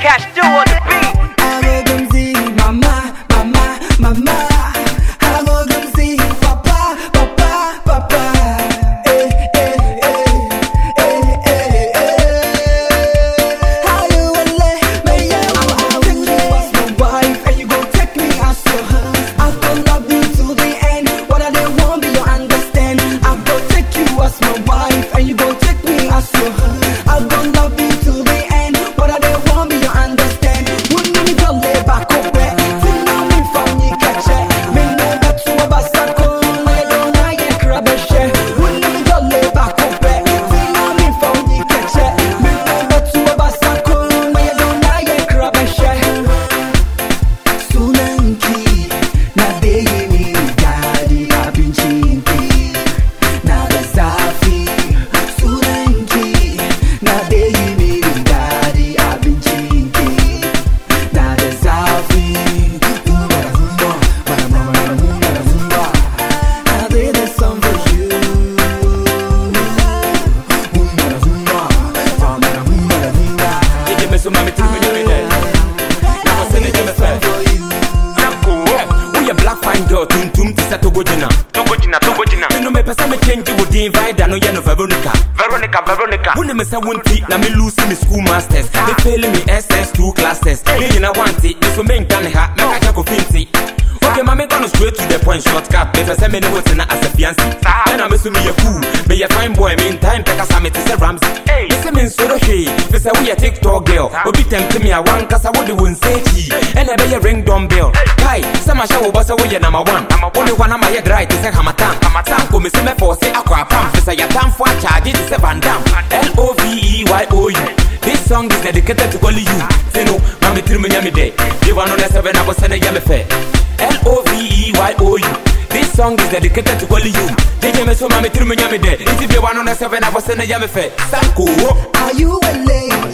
Cash do it. Sɛ mechange wo din vida no yɛ no veronica. Veronica, Veronica. wonim sɛ wo nti na melose me school masters. Ah. Mefeele me ss2 classes. Ne nyina wante nso menka ne ha. Mɛka kyɛ kofi nti Okay, ma me go no straight to the point shortcut mepɛ sɛ me ne wo tena as a fiancé. Ah. Saa. ɛna me so meyɛ cool meyɛ fine boy me time pɛ kasa mete sɛ ramsey. Hey. me sɛ mensoro hwee fi sɛ woyɛ tiktok girl. Ah. Obi tɛmte me a wankasa wode wo nsa akyi ɛna ɛbɛyɛ ring dumbbell. dɔmbell kai sɛ mahyɛ wo bɔ sɛ woyɛ number one. Number one. wone na mayɛ dry te sɛ hamatan song is dedicated to only you. Say no, mami tiri me nyami de. Give one on the seven, I was sending yami fe. L-O-V-E-Y-O-U. This song is dedicated to only you. DJ me so mami tiri me nyami de. If you on the seven, I was sending yami fe. Sanko. Are you a lady? You